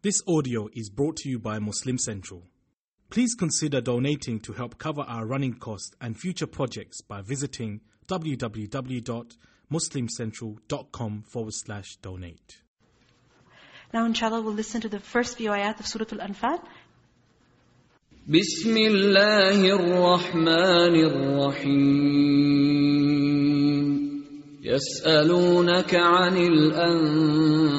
This audio is brought to you by Muslim Central. Please consider donating to help cover our running costs and future projects by visiting www.muslimcentral.com forward slash donate. Now inshallah we'll listen to the first few ayat of Surah Al-Anfal. بسم الله الرحمن الرحيم يسألونك عن الأنفال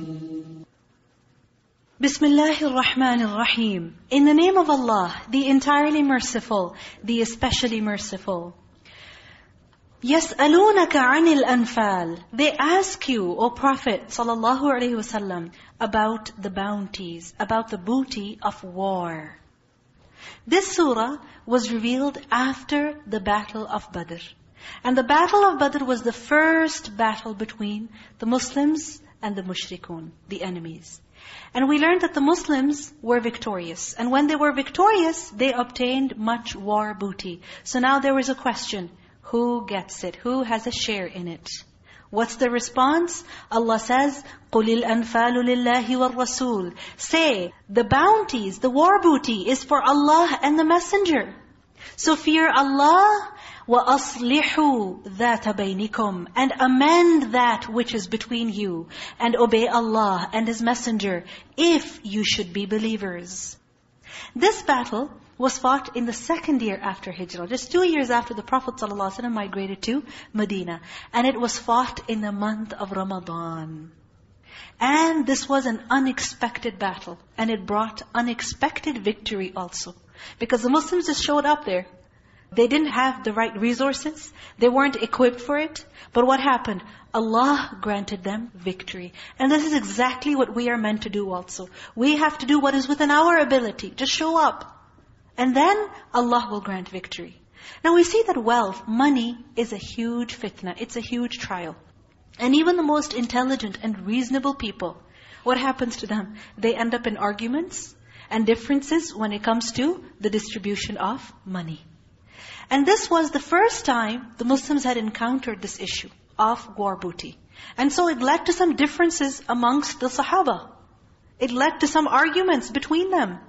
Bismillahir Rahmanir Rahim. In the name of Allah, the entirely merciful, the especially merciful. يَسْأَلُونَكَ عَنِ الْأَنفَالِ They ask you, O Prophet sallallahu alaihi wasallam, about the bounties, about the booty of war. This surah was revealed after the battle of Badr. And the battle of Badr was the first battle between the Muslims and the mushrikun, the enemies. And we learned that the Muslims were victorious. And when they were victorious, they obtained much war booty. So now there was a question, who gets it? Who has a share in it? What's the response? Allah says, قُلِ الْأَنفَالُ لِلَّهِ وَالرَّسُولِ Say, the bounties, the war booty is for Allah and the Messenger. So fear Allah, وَأَصْلِحُوا ذَاتَ بَيْنِكُمْ And amend that which is between you. And obey Allah and His Messenger, if you should be believers. This battle was fought in the second year after Hijrah, just two years after the Prophet ﷺ migrated to Medina. And it was fought in the month of Ramadan. And this was an unexpected battle. And it brought unexpected victory also. Because the Muslims just showed up there. They didn't have the right resources. They weren't equipped for it. But what happened? Allah granted them victory. And this is exactly what we are meant to do also. We have to do what is within our ability. Just show up. And then Allah will grant victory. Now we see that wealth, money, is a huge fitna. It's a huge trial. And even the most intelligent and reasonable people, what happens to them? They end up in arguments and differences when it comes to the distribution of money. And this was the first time the Muslims had encountered this issue of war booty. And so it led to some differences amongst the Sahaba. It led to some arguments between them.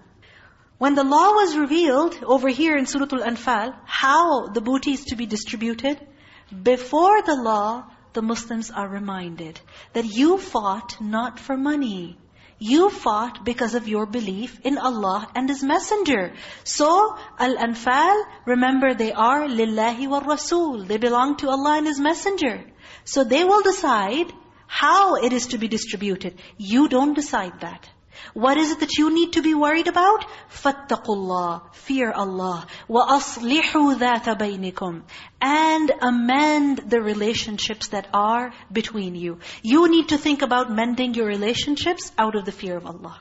When the law was revealed over here in Surah Al-Anfal, how the booty is to be distributed, before the law, the Muslims are reminded that you fought not for money. You fought because of your belief in Allah and His Messenger. So, Al-Anfal, remember they are lillahi wa rasul. They belong to Allah and His Messenger. So they will decide how it is to be distributed. You don't decide that. What is it that you need to be worried about? فَاتَّقُوا اللَّهِ Fear Allah. وَأَصْلِحُوا ذَاتَ بَيْنِكُمْ And amend the relationships that are between you. You need to think about mending your relationships out of the fear of Allah.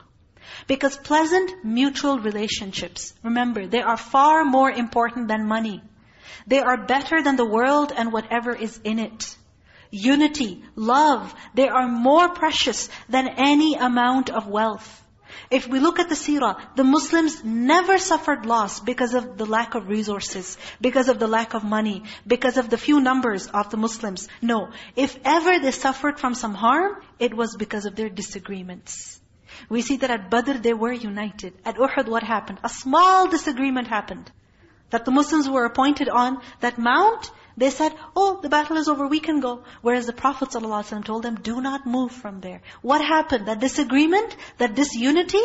Because pleasant mutual relationships, remember, they are far more important than money. They are better than the world and whatever is in it unity, love, they are more precious than any amount of wealth. If we look at the seerah, the Muslims never suffered loss because of the lack of resources, because of the lack of money, because of the few numbers of the Muslims. No. If ever they suffered from some harm, it was because of their disagreements. We see that at Badr they were united. At Uhud what happened? A small disagreement happened. That the Muslims were appointed on that mount, they said, oh, the battle is over, we can go. Whereas the Prophet ﷺ told them, do not move from there. What happened? That disagreement, that disunity,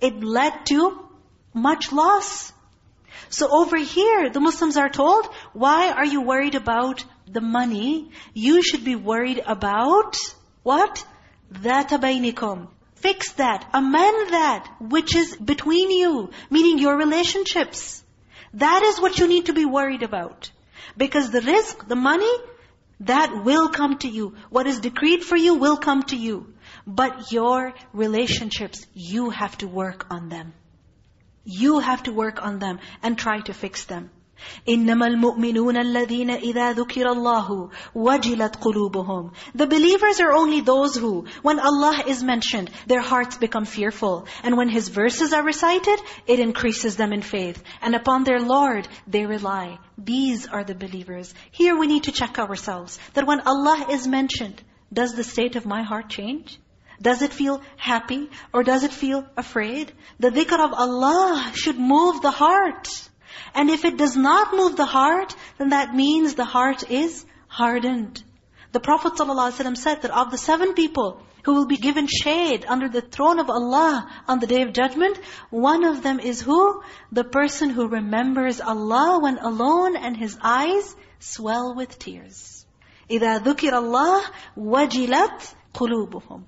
it led to much loss. So over here, the Muslims are told, why are you worried about the money? You should be worried about what? ذَاتَ بَيْنِكُمْ Fix that, amend that, which is between you, meaning your relationships. That is what you need to be worried about. Because the rizq, the money, that will come to you. What is decreed for you will come to you. But your relationships, you have to work on them. You have to work on them and try to fix them. إِنَّمَا الْمُؤْمِنُونَ الَّذِينَ إِذَا ذُكِرَ اللَّهُ وَجِلَتْ قُلُوبُهُم The believers are only those who, when Allah is mentioned, their hearts become fearful. And when His verses are recited, it increases them in faith. And upon their Lord, they rely. These are the believers. Here we need to check ourselves, that when Allah is mentioned, does the state of my heart change? Does it feel happy or does it feel afraid? The dhikr of Allah should move the heart. And if it does not move the heart, then that means the heart is hardened. The Prophet ﷺ said that of the seven people who will be given shade under the throne of Allah on the Day of Judgment, one of them is who? The person who remembers Allah when alone and his eyes swell with tears. إِذَا ذُكِرَ اللَّهِ وَجِلَتْ قُلُوبُهُمْ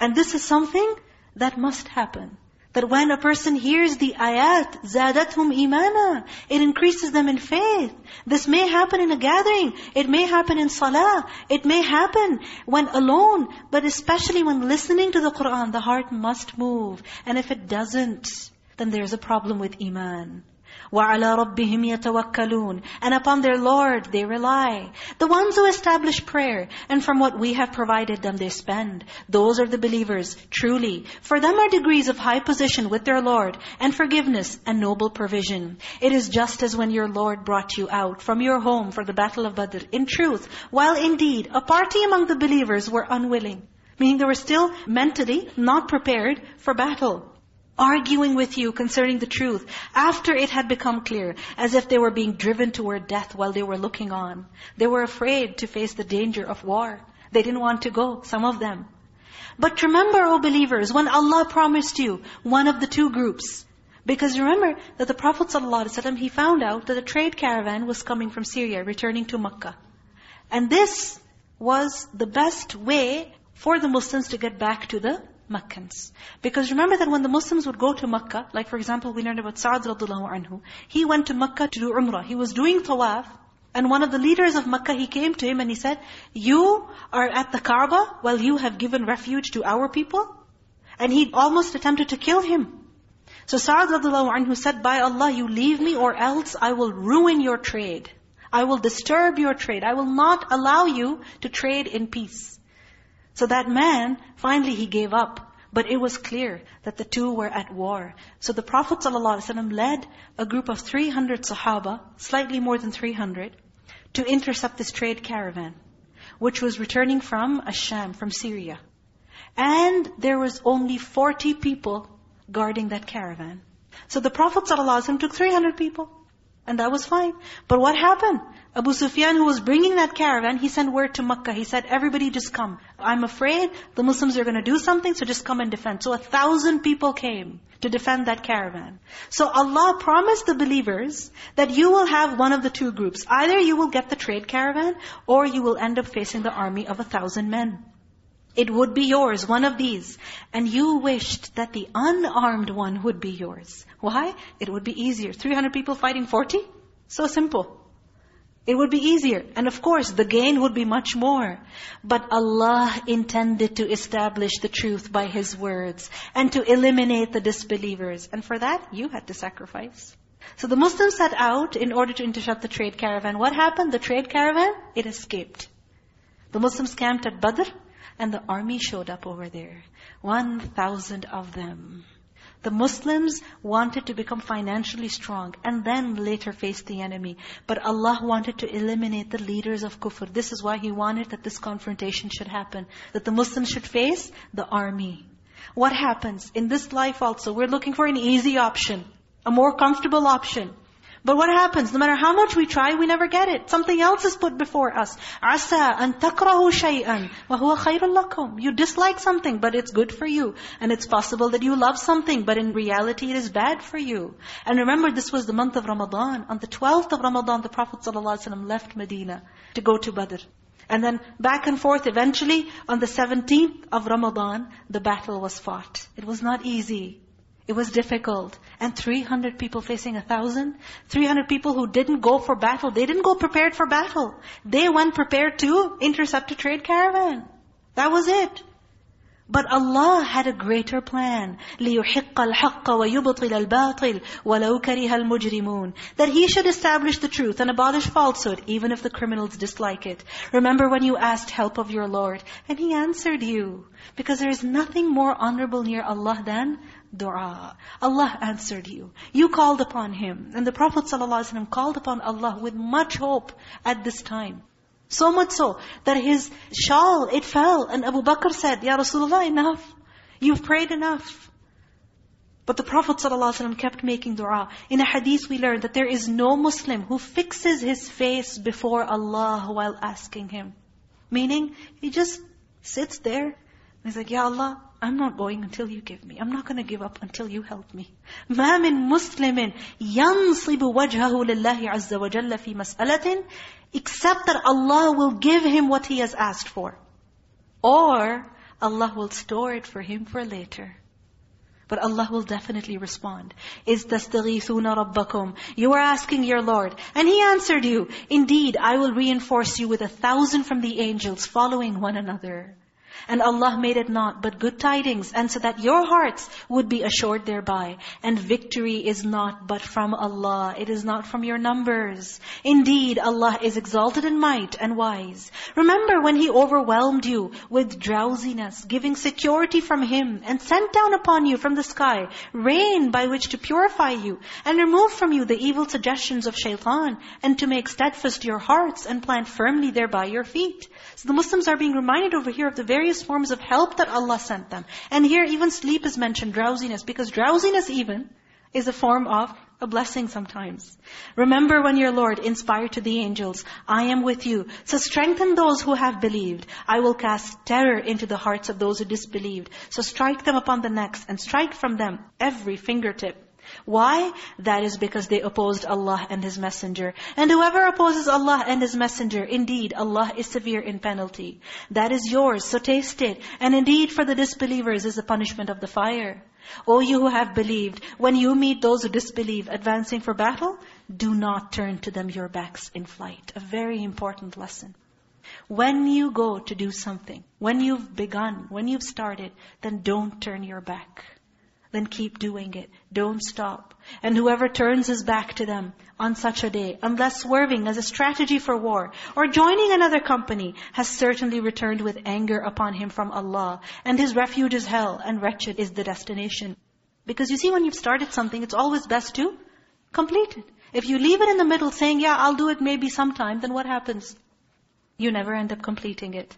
and this is something that must happen. That when a person hears the ayat, زَادَتْهُمْ إِيمَانًا It increases them in faith. This may happen in a gathering. It may happen in salah. It may happen when alone. But especially when listening to the Qur'an, the heart must move. And if it doesn't, then there's a problem with iman. وَعَلَىٰ رَبِّهِمْ يَتَوَكَّلُونَ And upon their Lord they rely. The ones who establish prayer, and from what we have provided them they spend. Those are the believers, truly. For them are degrees of high position with their Lord, and forgiveness and noble provision. It is just as when your Lord brought you out from your home for the battle of Badr. In truth, while indeed a party among the believers were unwilling, meaning they were still mentally not prepared for battle arguing with you concerning the truth after it had become clear, as if they were being driven toward death while they were looking on. They were afraid to face the danger of war. They didn't want to go, some of them. But remember, O believers, when Allah promised you one of the two groups, because remember that the Prophet ﷺ, he found out that a trade caravan was coming from Syria, returning to Makkah. And this was the best way for the Muslims to get back to the Meccans. Because remember that when the Muslims would go to Makkah, like for example, we learned about Sa'ad radiallahu anhu, he went to Makkah to do Umrah. He was doing tawaf, and one of the leaders of Makkah, he came to him and he said, You are at the Kaaba while you have given refuge to our people? And he almost attempted to kill him. So Sa'ad radiallahu anhu said, By Allah, you leave me or else I will ruin your trade. I will disturb your trade. I will not allow you to trade in peace. So that man, finally he gave up. But it was clear that the two were at war. So the Prophet ﷺ led a group of 300 Sahaba, slightly more than 300, to intercept this trade caravan, which was returning from Asham, from Syria. And there was only 40 people guarding that caravan. So the Prophet ﷺ took 300 people. And that was fine. But what happened? Abu Sufyan, who was bringing that caravan, he sent word to Makkah. He said, everybody just come. I'm afraid the Muslims are going to do something, so just come and defend. So a thousand people came to defend that caravan. So Allah promised the believers that you will have one of the two groups. Either you will get the trade caravan, or you will end up facing the army of a thousand men. It would be yours, one of these. And you wished that the unarmed one would be yours. Why? It would be easier. 300 people fighting 40? So simple. It would be easier. And of course, the gain would be much more. But Allah intended to establish the truth by His words and to eliminate the disbelievers. And for that, you had to sacrifice. So the Muslims set out in order to intercept the trade caravan. What happened? The trade caravan, it escaped. The Muslims camped at Badr and the army showed up over there. 1,000 of them. The Muslims wanted to become financially strong and then later face the enemy. But Allah wanted to eliminate the leaders of kufr. This is why He wanted that this confrontation should happen. That the Muslims should face the army. What happens? In this life also, we're looking for an easy option. A more comfortable option. But what happens? No matter how much we try, we never get it. Something else is put before us. عَسَىٰ أَن تَكْرَهُ شَيْئًا وَهُوَ خَيْرٌ لَكُمْ You dislike something, but it's good for you. And it's possible that you love something, but in reality it is bad for you. And remember, this was the month of Ramadan. On the 12th of Ramadan, the Prophet ﷺ left Medina to go to Badr. And then back and forth, eventually, on the 17th of Ramadan, the battle was fought. It was not easy. It was difficult. And 300 people facing a thousand. 300 people who didn't go for battle. They didn't go prepared for battle. They went prepared to intercept a trade caravan. That was it. But Allah had a greater plan. لِيُحِقَّ الْحَقَّ وَيُبْطِلَ الْبَاطِلِ وَلَوْ كَرِهَ الْمُجْرِمُونَ That He should establish the truth and abolish falsehood, even if the criminals dislike it. Remember when you asked help of your Lord, and He answered you. Because there is nothing more honorable near Allah than dua. Allah answered you. You called upon Him. And the Prophet ﷺ called upon Allah with much hope at this time. So much so that his shawl, it fell. And Abu Bakr said, Ya Rasulullah, enough. You've prayed enough. But the Prophet ﷺ kept making dua. In a hadith we learned that there is no Muslim who fixes his face before Allah while asking Him. Meaning, he just sits there. And he's like, Ya Allah, I'm not going until you give me. I'm not going to give up until you help me. مَا مِن مُسْلِمٍ يَنصِبُ وَجْهَهُ لِلَّهِ عَزَّ وَجَلَّ فِي مَسْأَلَةٍ Except that Allah will give him what he has asked for. Or Allah will store it for him for later. But Allah will definitely respond. إِذْ تَسْتَغِيثُونَ رَبَّكُمْ You are asking your Lord. And He answered you, Indeed, I will reinforce you with a thousand from the angels following one another. And Allah made it not but good tidings, and so that your hearts would be assured thereby. And victory is not but from Allah. It is not from your numbers. Indeed, Allah is exalted in might and wise. Remember when He overwhelmed you with drowsiness, giving security from Him, and sent down upon you from the sky rain by which to purify you, and remove from you the evil suggestions of shaitan, and to make steadfast your hearts, and plant firmly thereby your feet. So the Muslims are being reminded over here of the various forms of help that Allah sent them. And here even sleep is mentioned, drowsiness, because drowsiness even is a form of a blessing sometimes. Remember when your Lord inspired to the angels, I am with you. So strengthen those who have believed. I will cast terror into the hearts of those who disbelieved. So strike them upon the necks and strike from them every fingertip. Why? That is because they opposed Allah and His Messenger. And whoever opposes Allah and His Messenger, indeed Allah is severe in penalty. That is yours, so taste it. And indeed for the disbelievers is the punishment of the fire. O you who have believed, when you meet those who disbelieve advancing for battle, do not turn to them your backs in flight. A very important lesson. When you go to do something, when you've begun, when you've started, then don't turn your back then keep doing it. Don't stop. And whoever turns his back to them on such a day, unless swerving as a strategy for war, or joining another company, has certainly returned with anger upon him from Allah. And his refuge is hell, and wretched is the destination. Because you see, when you've started something, it's always best to complete it. If you leave it in the middle saying, yeah, I'll do it maybe sometime, then what happens? You never end up completing it.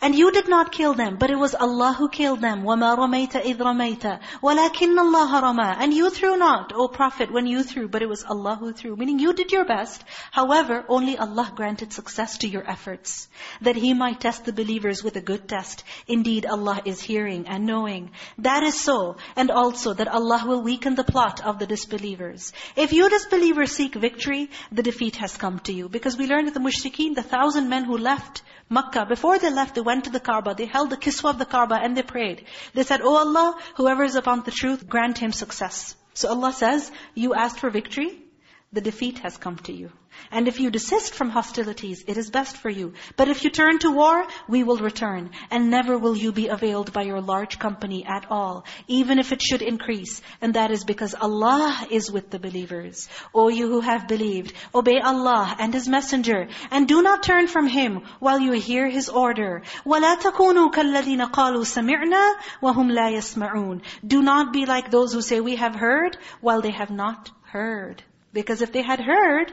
And you did not kill them, but it was Allah who killed them. وَمَا رَمَيْتَ إِذْ رَمَيْتَ وَلَكِنَّ اللَّهَ رَمَى And you threw not, O Prophet, when you threw, but it was Allah who threw. Meaning you did your best. However, only Allah granted success to your efforts. That He might test the believers with a good test. Indeed, Allah is hearing and knowing. That is so. And also that Allah will weaken the plot of the disbelievers. If you disbelievers seek victory, the defeat has come to you. Because we learned that the mushrikeen, the thousand men who left Makkah, before they left, they went to the Kaaba, they held the kiswa of the Kaaba and they prayed. They said, Oh Allah, whoever is upon the truth, grant him success. So Allah says, you asked for victory, the defeat has come to you. And if you desist from hostilities, it is best for you. But if you turn to war, we will return. And never will you be availed by your large company at all, even if it should increase. And that is because Allah is with the believers. O you who have believed, obey Allah and His Messenger, and do not turn from Him while you hear His order. وَلَا تَكُونُوا كَالَّذِينَ قَالُوا سَمِعْنَا وَهُمْ لَا يَسْمَعُونَ Do not be like those who say, we have heard, while they have not heard. Because if they had heard,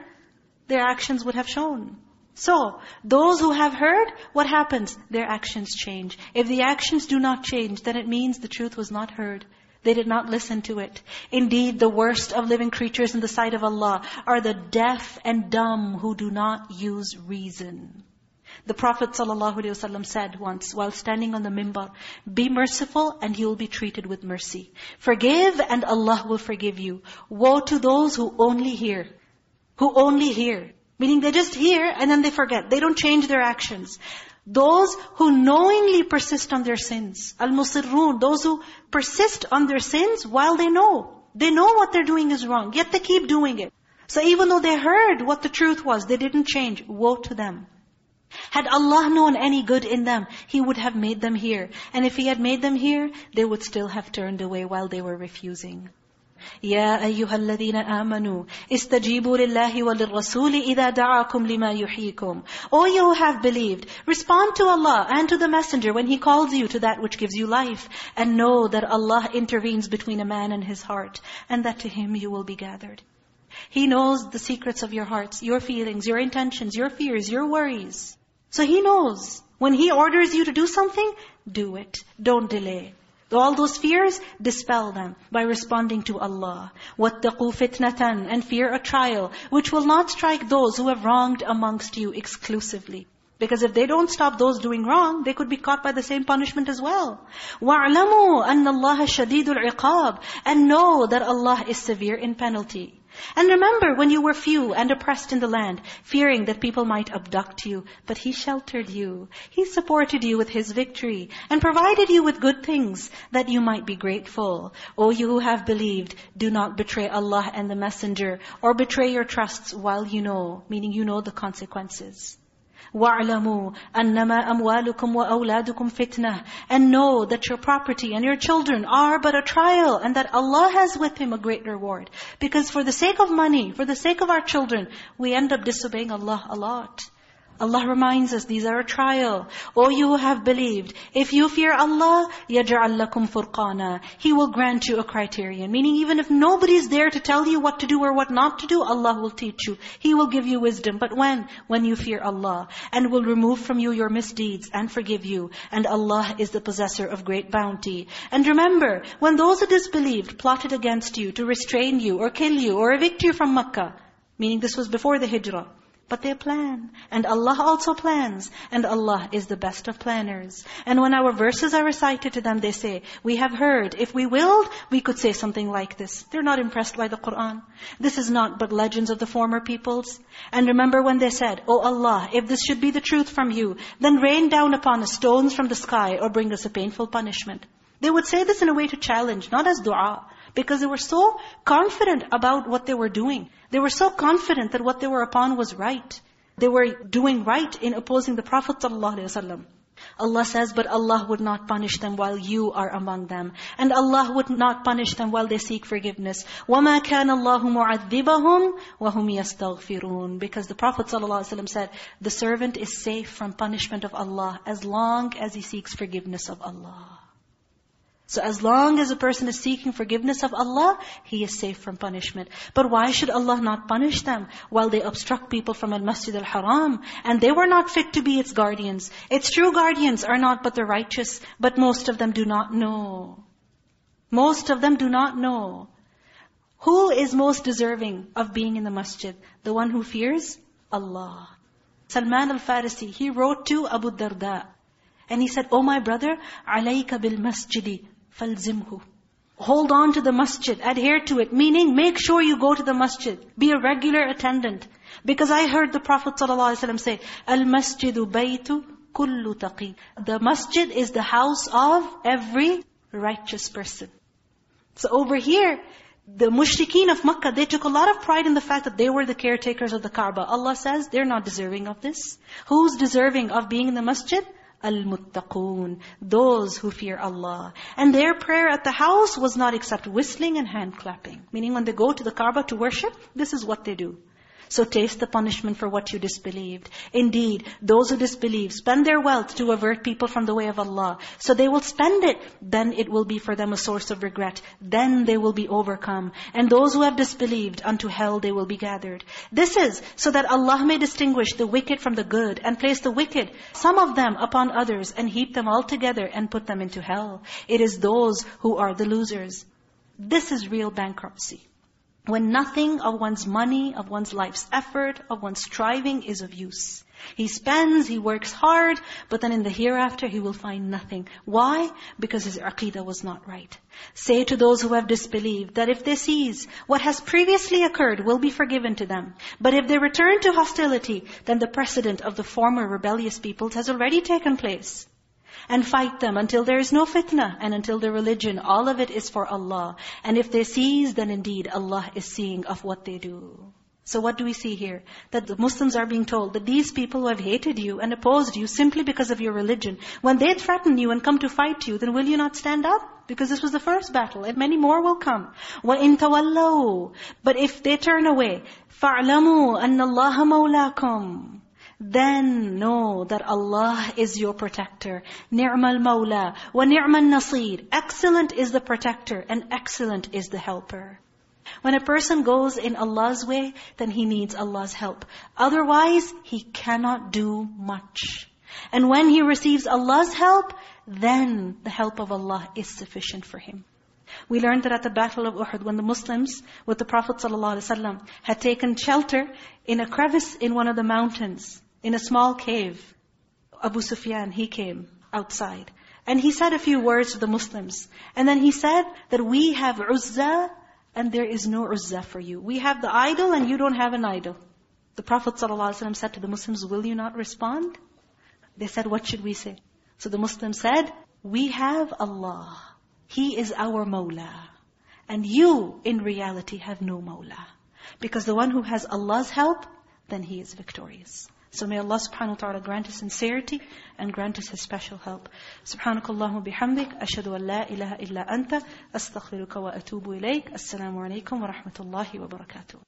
their actions would have shown. So, those who have heard, what happens? Their actions change. If the actions do not change, then it means the truth was not heard. They did not listen to it. Indeed, the worst of living creatures in the sight of Allah are the deaf and dumb who do not use reason. The Prophet ﷺ said once while standing on the mimbar, Be merciful and you will be treated with mercy. Forgive and Allah will forgive you. Woe to those who only hear. Who only hear. Meaning they just hear and then they forget. They don't change their actions. Those who knowingly persist on their sins. Al-Musirrun, those who persist on their sins while they know. They know what they're doing is wrong, yet they keep doing it. So even though they heard what the truth was, they didn't change. Woe to them. Had Allah known any good in them, He would have made them hear. And if He had made them hear, they would still have turned away while they were refusing. يا أيها الذين آمنوا استجيبوا لله وللرسول إذا دعاكم لما يحييكم O you who have believed, respond to Allah and to the Messenger when He calls you to that which gives you life. And know that Allah intervenes between a man and his heart, and that to Him you will be gathered. He knows the secrets of your hearts, your feelings, your intentions, your fears, your worries. So He knows. When He orders you to do something, do it. Don't delay. All those fears, dispel them by responding to Allah. وَاتَّقُوا فِتْنَةً And fear a trial, which will not strike those who have wronged amongst you exclusively. Because if they don't stop those doing wrong, they could be caught by the same punishment as well. وَاعْلَمُوا أَنَّ اللَّهَ شَدِيدُ الْعِقَابِ And know that Allah is severe in penalty. And remember when you were few and oppressed in the land, fearing that people might abduct you, but He sheltered you. He supported you with His victory and provided you with good things that you might be grateful. O you who have believed, do not betray Allah and the Messenger or betray your trusts while you know, meaning you know the consequences. وَاعْلَمُوا أَنَّمَا أَمْوَالُكُمْ وَأَوْلَادُكُمْ فِتْنَةً And know that your property and your children are but a trial and that Allah has with Him a great reward. Because for the sake of money, for the sake of our children, we end up disobeying Allah a lot. Allah reminds us, these are a trial. O you who have believed, if you fear Allah, يَجْعَلْ لَكُمْ فُرْقَانًا He will grant you a criterion. Meaning even if nobody's there to tell you what to do or what not to do, Allah will teach you. He will give you wisdom. But when? When you fear Allah. And will remove from you your misdeeds and forgive you. And Allah is the possessor of great bounty. And remember, when those who disbelieved plotted against you to restrain you or kill you or evict you from Makkah, meaning this was before the hijrah, but they plan. And Allah also plans. And Allah is the best of planners. And when our verses are recited to them, they say, we have heard. If we willed, we could say something like this. They're not impressed by the Qur'an. This is not but legends of the former peoples. And remember when they said, Oh Allah, if this should be the truth from you, then rain down upon us stones from the sky or bring us a painful punishment. They would say this in a way to challenge, not as dua. Because they were so confident about what they were doing. They were so confident that what they were upon was right. They were doing right in opposing the Prophet ﷺ. Allah says, but Allah would not punish them while you are among them. And Allah would not punish them while they seek forgiveness. وَمَا كَانَ اللَّهُ مُعَذِّبَهُمْ وَهُمْ يَسْتَغْفِرُونَ Because the Prophet ﷺ said, the servant is safe from punishment of Allah as long as he seeks forgiveness of Allah. So as long as a person is seeking forgiveness of Allah, he is safe from punishment. But why should Allah not punish them while they obstruct people from Al-Masjid Al-Haram? And they were not fit to be its guardians. Its true guardians are not but the righteous, but most of them do not know. Most of them do not know. Who is most deserving of being in the masjid? The one who fears? Allah. Salman al-Farisi, he wrote to Abu Darda. And he said, Oh my brother, عَلَيْكَ بِالْمَسْجِدِ فَالْزِمْهُ Hold on to the masjid, adhere to it. Meaning, make sure you go to the masjid. Be a regular attendant. Because I heard the Prophet ﷺ say, Al-masjidu baytu kullu taqi. The masjid is the house of every righteous person. So over here, the mushrikeen of Makkah, they took a lot of pride in the fact that they were the caretakers of the Kaaba. Allah says, they're not deserving of this. Who's deserving of being in the masjid? Al-Muttaqoon, those who fear Allah. And their prayer at the house was not except whistling and hand clapping. Meaning when they go to the Kaaba to worship, this is what they do. So taste the punishment for what you disbelieved. Indeed, those who disbelieve spend their wealth to avert people from the way of Allah. So they will spend it. Then it will be for them a source of regret. Then they will be overcome. And those who have disbelieved, unto hell they will be gathered. This is so that Allah may distinguish the wicked from the good and place the wicked, some of them upon others and heap them all together and put them into hell. It is those who are the losers. This is real bankruptcy. When nothing of one's money, of one's life's effort, of one's striving is of use. He spends, he works hard, but then in the hereafter he will find nothing. Why? Because his aqidah was not right. Say to those who have disbelieved that if they seize what has previously occurred will be forgiven to them. But if they return to hostility, then the precedent of the former rebellious peoples has already taken place and fight them until there is no fitna and until the religion, all of it is for Allah. And if they seize, then indeed Allah is seeing of what they do. So what do we see here? That the Muslims are being told that these people who have hated you and opposed you simply because of your religion, when they threaten you and come to fight you, then will you not stand up? Because this was the first battle, and many more will come. وَإِن تَوَلَّوْا But if they turn away, فَاعْلَمُوا أَنَّ اللَّهَ مَوْلَاكُمْ then know that Allah is your protector. نِعْمَ mawla wa الْنَصِيرِ. nasir. Excellent is the protector and excellent is the helper. When a person goes in Allah's way, then he needs Allah's help. Otherwise, he cannot do much. And when he receives Allah's help, then the help of Allah is sufficient for him. We learned that at the Battle of Uhud, when the Muslims with the Prophet ﷺ had taken shelter in a crevice in one of the mountains, in a small cave. Abu Sufyan, he came outside. And he said a few words to the Muslims. And then he said that we have Uzzah and there is no Uzzah for you. We have the idol and you don't have an idol. The Prophet ﷺ said to the Muslims, will you not respond? They said, what should we say? So the Muslims said, we have Allah. He is our Mawla. And you, in reality, have no Mawla. Because the one who has Allah's help, then he is victorious. So may Allah subhanahu wa ta'ala grant us sincerity and grant us His special help. Subhanakallahumma bihamdik. Ashadu an la ilaha illa anta. Astaghfiruka wa atubu ilayk. Assalamu alaikum wa rahmatullahi wa barakatuh.